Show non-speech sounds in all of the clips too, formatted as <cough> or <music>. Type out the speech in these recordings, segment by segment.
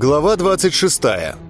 Глава 26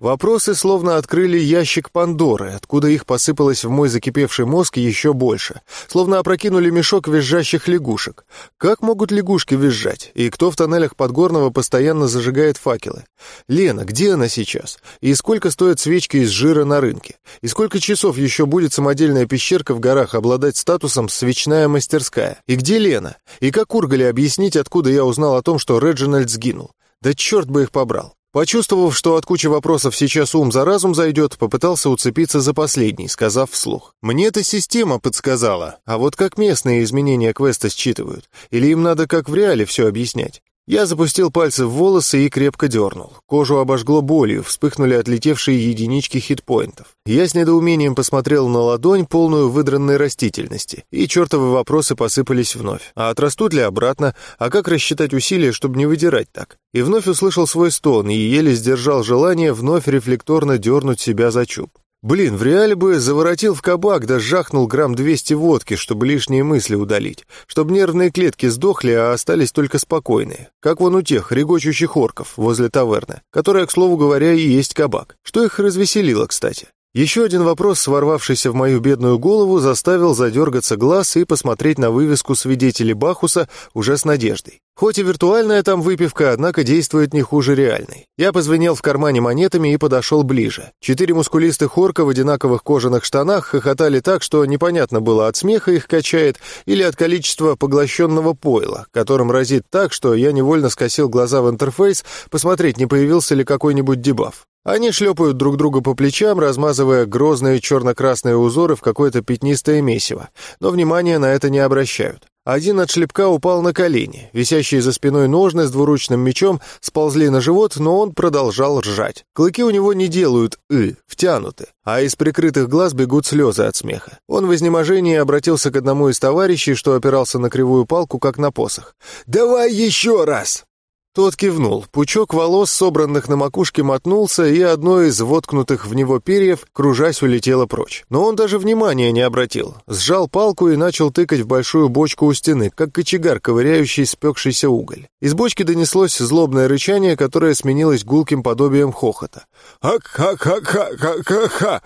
Вопросы словно открыли ящик Пандоры, откуда их посыпалось в мой закипевший мозг еще больше. Словно опрокинули мешок визжащих лягушек. Как могут лягушки визжать? И кто в тоннелях Подгорного постоянно зажигает факелы? Лена, где она сейчас? И сколько стоят свечки из жира на рынке? И сколько часов еще будет самодельная пещерка в горах обладать статусом «свечная мастерская»? И где Лена? И как Ургали объяснить, откуда я узнал о том, что Реджинальд сгинул? Да черт бы их побрал. Почувствовав, что от кучи вопросов сейчас ум за разум зайдет, попытался уцепиться за последний, сказав вслух. «Мне эта система подсказала, а вот как местные изменения квеста считывают? Или им надо как в реале все объяснять?» Я запустил пальцы в волосы и крепко дернул. Кожу обожгло болью, вспыхнули отлетевшие единички хитпоинтов. Я с недоумением посмотрел на ладонь, полную выдранной растительности, и чертовы вопросы посыпались вновь. А отрастут ли обратно? А как рассчитать усилия, чтобы не выдирать так? И вновь услышал свой стон и еле сдержал желание вновь рефлекторно дернуть себя за чуб. Блин, в реале бы заворотил в кабак, да жахнул грамм 200 водки, чтобы лишние мысли удалить, чтобы нервные клетки сдохли, а остались только спокойные. Как вон у тех регочущих орков возле таверны, которая, к слову говоря, и есть кабак. Что их развеселило, кстати. Еще один вопрос, сворвавшийся в мою бедную голову, заставил задергаться глаз и посмотреть на вывеску свидетелей Бахуса уже с надеждой. Хоть и виртуальная там выпивка, однако действует не хуже реальной. Я позвенел в кармане монетами и подошел ближе. Четыре мускулистых орка в одинаковых кожаных штанах хохотали так, что непонятно было, от смеха их качает или от количества поглощенного пойла, которым разит так, что я невольно скосил глаза в интерфейс, посмотреть, не появился ли какой-нибудь дебаф. Они шлепают друг друга по плечам, размазывая грозные черно-красные узоры в какое-то пятнистое месиво, но внимания на это не обращают. Один от шлепка упал на колени, висящие за спиной ножны с двуручным мечом сползли на живот, но он продолжал ржать. Клыки у него не делают «ы», втянуты, а из прикрытых глаз бегут слезы от смеха. Он в изнеможении обратился к одному из товарищей, что опирался на кривую палку, как на посох. «Давай еще раз!» Тот кивнул. Пучок волос, собранных на макушке, мотнулся, и одно из воткнутых в него перьев, кружась, улетело прочь. Но он даже внимания не обратил. Сжал палку и начал тыкать в большую бочку у стены, как кочегар, ковыряющий спекшийся уголь. Из бочки донеслось злобное рычание, которое сменилось гулким подобием хохота. «Ха-ха-ха-ха-ха-ха!»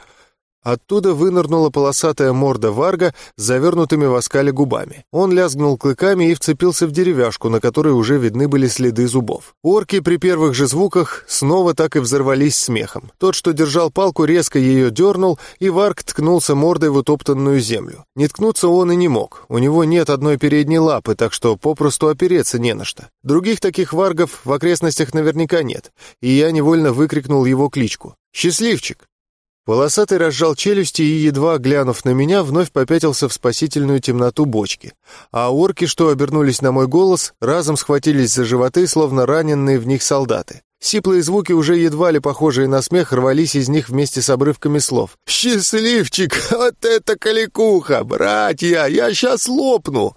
Оттуда вынырнула полосатая морда Варга с завернутыми в оскале губами. Он лязгнул клыками и вцепился в деревяшку, на которой уже видны были следы зубов. Орки при первых же звуках снова так и взорвались смехом. Тот, что держал палку, резко ее дернул, и Варг ткнулся мордой в утоптанную землю. Не ткнуться он и не мог. У него нет одной передней лапы, так что попросту опереться не на что. Других таких варгов в окрестностях наверняка нет, и я невольно выкрикнул его кличку. «Счастливчик!» Волосатый разжал челюсти и, едва глянув на меня, вновь попятился в спасительную темноту бочки. А орки, что обернулись на мой голос, разом схватились за животы, словно раненные в них солдаты. Сиплые звуки, уже едва ли похожие на смех, рвались из них вместе с обрывками слов. «Счастливчик! <laughs> Вот это каликуха! Братья, я сейчас лопну!»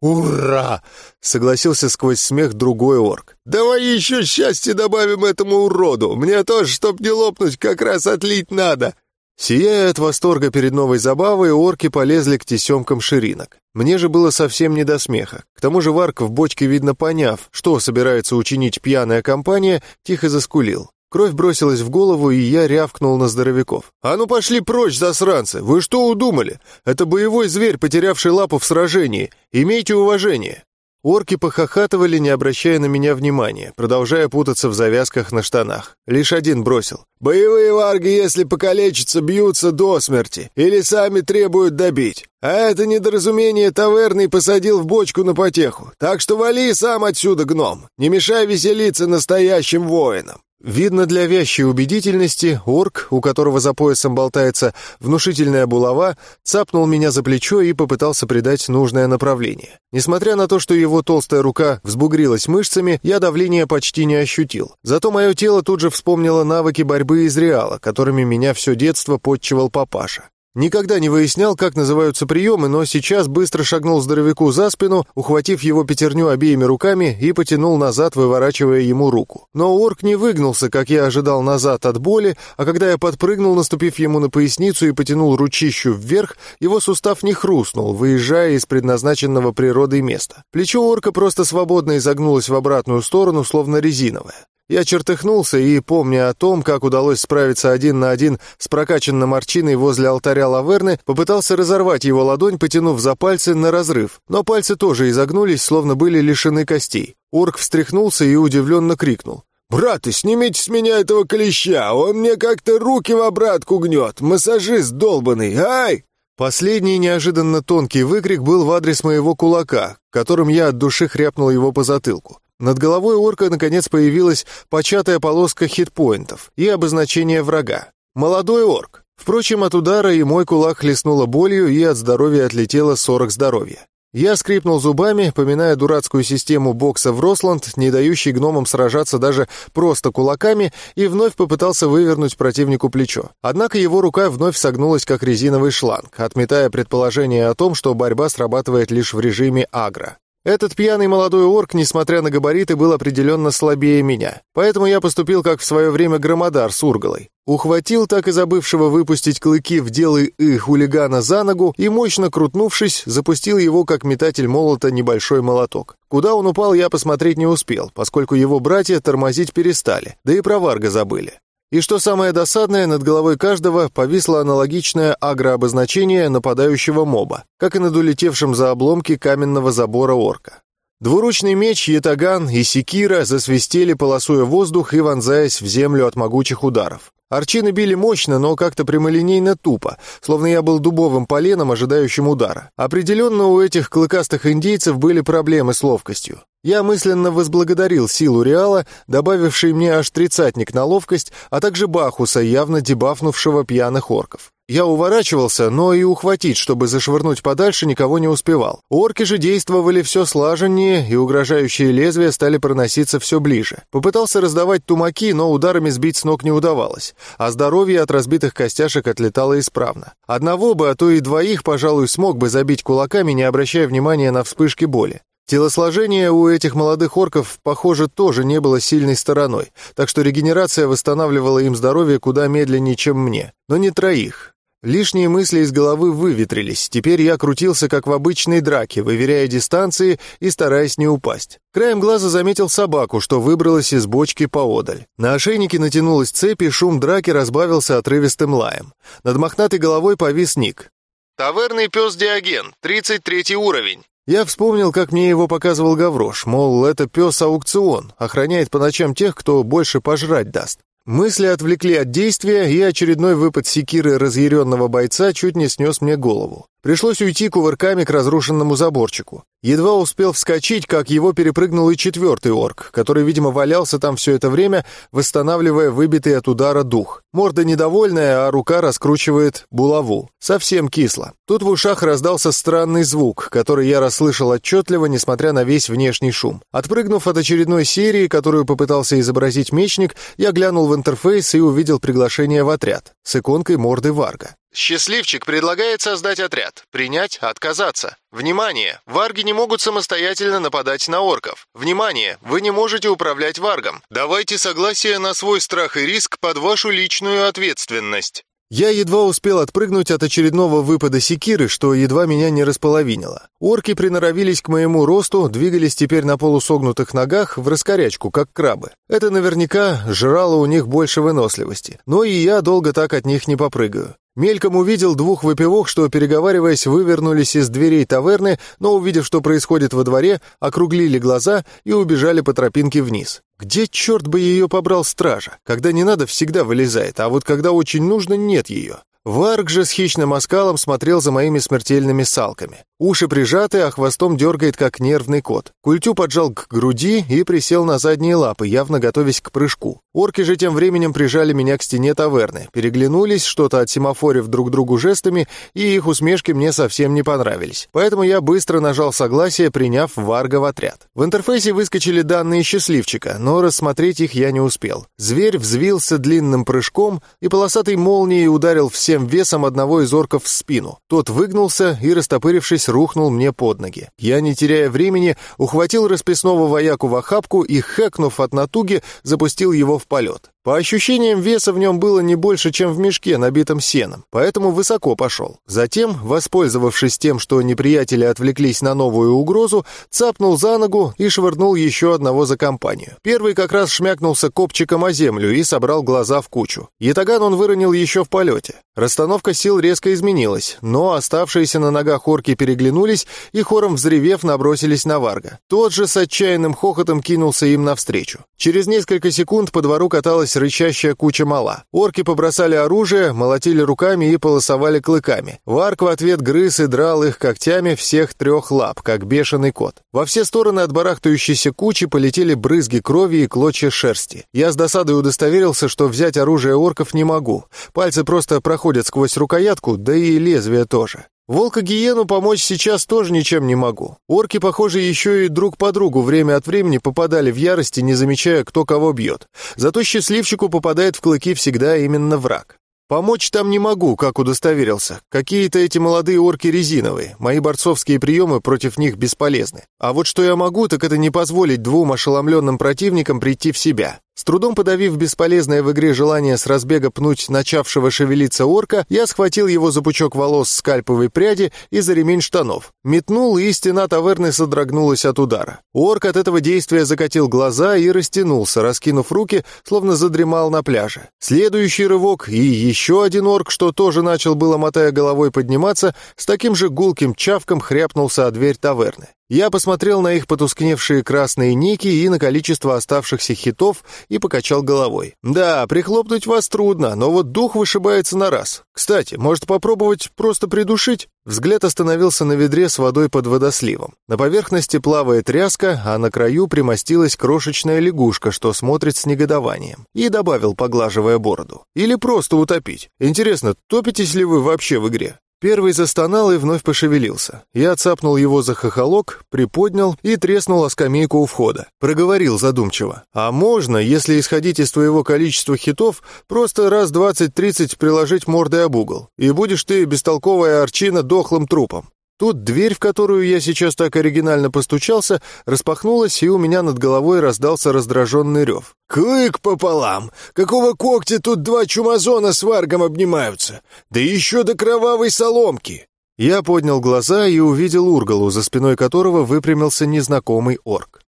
«Ура!» — согласился сквозь смех другой орк. «Давай еще счастье добавим этому уроду! Мне тоже, чтоб не лопнуть, как раз отлить надо!» Сияя от восторга перед новой забавой, орки полезли к тесемкам ширинок. Мне же было совсем не до смеха. К тому же Варк в бочке, видно поняв, что собирается учинить пьяная компания, тихо заскулил. Кровь бросилась в голову, и я рявкнул на здоровяков. «А ну пошли прочь, засранцы! Вы что удумали? Это боевой зверь, потерявший лапу в сражении. Имейте уважение!» Орки похохатывали, не обращая на меня внимания, продолжая путаться в завязках на штанах. Лишь один бросил. «Боевые варги, если покалечатся, бьются до смерти или сами требуют добить. А это недоразумение таверный посадил в бочку на потеху. Так что вали сам отсюда, гном. Не мешай веселиться настоящим воинам». Видно для вящей убедительности, орк, у которого за поясом болтается внушительная булава, цапнул меня за плечо и попытался придать нужное направление. Несмотря на то, что его толстая рука взбугрилась мышцами, я давления почти не ощутил. Зато мое тело тут же вспомнило навыки борьбы из Реала, которыми меня все детство подчивал папаша. Никогда не выяснял, как называются приемы, но сейчас быстро шагнул здоровяку за спину, ухватив его пятерню обеими руками и потянул назад, выворачивая ему руку. Но орк не выгнулся, как я ожидал назад от боли, а когда я подпрыгнул, наступив ему на поясницу и потянул ручищу вверх, его сустав не хрустнул, выезжая из предназначенного природой места. Плечо орка просто свободно изогнулось в обратную сторону, словно резиновое. Я чертыхнулся и, помня о том, как удалось справиться один на один с прокачанным арчиной возле алтаря Лаверны, попытался разорвать его ладонь, потянув за пальцы на разрыв. Но пальцы тоже изогнулись, словно были лишены костей. Орк встряхнулся и удивленно крикнул. «Браты, снимите с меня этого клеща! Он мне как-то руки в обратку гнет! Массажист долбанный! Ай!» Последний неожиданно тонкий выкрик был в адрес моего кулака, которым я от души хряпнул его по затылку. Над головой орка наконец появилась початая полоска хитпоинтов и обозначение врага. Молодой орк. Впрочем, от удара и мой кулак хлестнуло болью, и от здоровья отлетело 40 здоровья. Я скрипнул зубами, поминая дурацкую систему бокса в Росланд, не дающий гномам сражаться даже просто кулаками, и вновь попытался вывернуть противнику плечо. Однако его рука вновь согнулась, как резиновый шланг, отметая предположение о том, что борьба срабатывает лишь в режиме агро. Этот пьяный молодой орк, несмотря на габариты, был определенно слабее меня. Поэтому я поступил, как в свое время громодар с Ургалой. Ухватил так и забывшего выпустить клыки в делы и хулигана за ногу и, мощно крутнувшись, запустил его, как метатель молота, небольшой молоток. Куда он упал, я посмотреть не успел, поскольку его братья тормозить перестали, да и про Варга забыли. И что самое досадное, над головой каждого повисло аналогичное агрообозначение нападающего моба, как и над улетевшим за обломки каменного забора орка. Двуручный меч, ятаган и секира засвистели, полосуя воздух и вонзаясь в землю от могучих ударов. Арчины били мощно, но как-то прямолинейно тупо, словно я был дубовым поленом, ожидающим удара. Определенно у этих клыкастых индейцев были проблемы с ловкостью. Я мысленно возблагодарил силу Реала, добавивший мне аж тридцатник на ловкость, а также Бахуса, явно дебафнувшего пьяных орков. Я уворачивался, но и ухватить, чтобы зашвырнуть подальше, никого не успевал. Орки же действовали все слаженнее, и угрожающие лезвия стали проноситься все ближе. Попытался раздавать тумаки, но ударами сбить с ног не удавалось, а здоровье от разбитых костяшек отлетало исправно. Одного бы, а то и двоих, пожалуй, смог бы забить кулаками, не обращая внимания на вспышки боли. Телосложение у этих молодых орков, похоже, тоже не было сильной стороной, так что регенерация восстанавливала им здоровье куда медленнее, чем мне. Но не троих. Лишние мысли из головы выветрились. Теперь я крутился, как в обычной драке, выверяя дистанции и стараясь не упасть. Краем глаза заметил собаку, что выбралась из бочки поодаль. На ошейнике натянулась цепь, и шум драки разбавился отрывистым лаем. Над мохнатой головой повис ник. «Таверный пес Диоген, 33 уровень. Я вспомнил, как мне его показывал Гаврош, мол, это пес-аукцион, охраняет по ночам тех, кто больше пожрать даст. Мысли отвлекли от действия, и очередной выпад секиры разъяренного бойца чуть не снес мне голову. Пришлось уйти кувырками к разрушенному заборчику. Едва успел вскочить, как его перепрыгнул и четвертый орк, который, видимо, валялся там все это время, восстанавливая выбитый от удара дух. Морда недовольная, а рука раскручивает булаву. Совсем кисло. Тут в ушах раздался странный звук, который я расслышал отчетливо, несмотря на весь внешний шум. Отпрыгнув от очередной серии, которую попытался изобразить мечник, я глянул в интерфейс и увидел приглашение в отряд с иконкой морды Варга. Счастливчик предлагает создать отряд. Принять, отказаться. Внимание! Варги не могут самостоятельно нападать на орков. Внимание! Вы не можете управлять варгом. Давайте согласие на свой страх и риск под вашу личную ответственность. Я едва успел отпрыгнуть от очередного выпада секиры, что едва меня не располовинило. Орки приноровились к моему росту, двигались теперь на полусогнутых ногах в раскорячку, как крабы. Это наверняка жрало у них больше выносливости. Но и я долго так от них не попрыгаю. Мельком увидел двух выпивок, что, переговариваясь, вывернулись из дверей таверны, но, увидев, что происходит во дворе, округлили глаза и убежали по тропинке вниз. Где черт бы ее побрал стража? Когда не надо, всегда вылезает, а вот когда очень нужно, нет ее. Варг же с хищным оскалом смотрел за моими смертельными салками. Уши прижаты, а хвостом дергает, как нервный кот. Культю поджал к груди и присел на задние лапы, явно готовясь к прыжку. Орки же тем временем прижали меня к стене таверны, переглянулись, что-то от семафорив друг другу жестами, и их усмешки мне совсем не понравились. Поэтому я быстро нажал согласие, приняв Варга в отряд. В интерфейсе выскочили данные счастливчика, но рассмотреть их я не успел. Зверь взвился длинным прыжком и полосатой молнией ударил всем весом одного из орков в спину. Тот выгнулся и, растопырившись, рухнул мне под ноги. Я, не теряя времени, ухватил расписного вояку в охапку и, хэкнув от натуги, запустил его в полет. По ощущениям, веса в нем было не больше, чем в мешке, набитом сеном, поэтому высоко пошел. Затем, воспользовавшись тем, что неприятели отвлеклись на новую угрозу, цапнул за ногу и швырнул еще одного за компанию. Первый как раз шмякнулся копчиком о землю и собрал глаза в кучу. Ятаган он выронил еще в полете. Расстановка сил резко изменилась, но оставшиеся на ногах орки переглянулись и хором взревев набросились на Варга. Тот же с отчаянным хохотом кинулся им навстречу. Через несколько секунд по двору каталась собралась рычащая куча мала. Орки побросали оружие, молотили руками и полосовали клыками. Варк в ответ грыз и драл их когтями всех трех лап, как бешеный кот. Во все стороны от барахтающейся кучи полетели брызги крови и клочья шерсти. Я с досадой удостоверился, что взять оружие орков не могу. Пальцы просто проходят сквозь рукоятку, да и лезвие тоже. Волка-гиену помочь сейчас тоже ничем не могу. Орки, похоже, еще и друг по другу время от времени попадали в ярости, не замечая, кто кого бьет. Зато счастливчику попадает в клыки всегда именно враг. Помочь там не могу, как удостоверился. Какие-то эти молодые орки резиновые. Мои борцовские приемы против них бесполезны. А вот что я могу, так это не позволить двум ошеломленным противникам прийти в себя. С трудом подавив бесполезное в игре желание с разбега пнуть начавшего шевелиться орка, я схватил его за пучок волос скальповой пряди и за ремень штанов. Метнул, и стена таверны содрогнулась от удара. Орк от этого действия закатил глаза и растянулся, раскинув руки, словно задремал на пляже. Следующий рывок, и еще один орк, что тоже начал было, мотая головой, подниматься, с таким же гулким чавком хряпнулся о дверь таверны. Я посмотрел на их потускневшие красные ники и на количество оставшихся хитов и покачал головой. Да, прихлопнуть вас трудно, но вот дух вышибается на раз. Кстати, может попробовать просто придушить? Взгляд остановился на ведре с водой под водосливом. На поверхности плавает тряска, а на краю примостилась крошечная лягушка, что смотрит с негодованием. И добавил, поглаживая бороду. Или просто утопить. Интересно, топитесь ли вы вообще в игре? Первый застонал и вновь пошевелился. Я цапнул его за хохолок, приподнял и треснул о скамейку у входа. Проговорил задумчиво. «А можно, если исходить из твоего количества хитов, просто раз двадцать-тридцать приложить мордой об угол, и будешь ты бестолковая арчина дохлым трупом. Тут дверь, в которую я сейчас так оригинально постучался, распахнулась, и у меня над головой раздался раздраженный рев. «Клык пополам! Какого когтя тут два чумазона с варгом обнимаются? Да еще до кровавой соломки!» Я поднял глаза и увидел Ургалу, за спиной которого выпрямился незнакомый орк.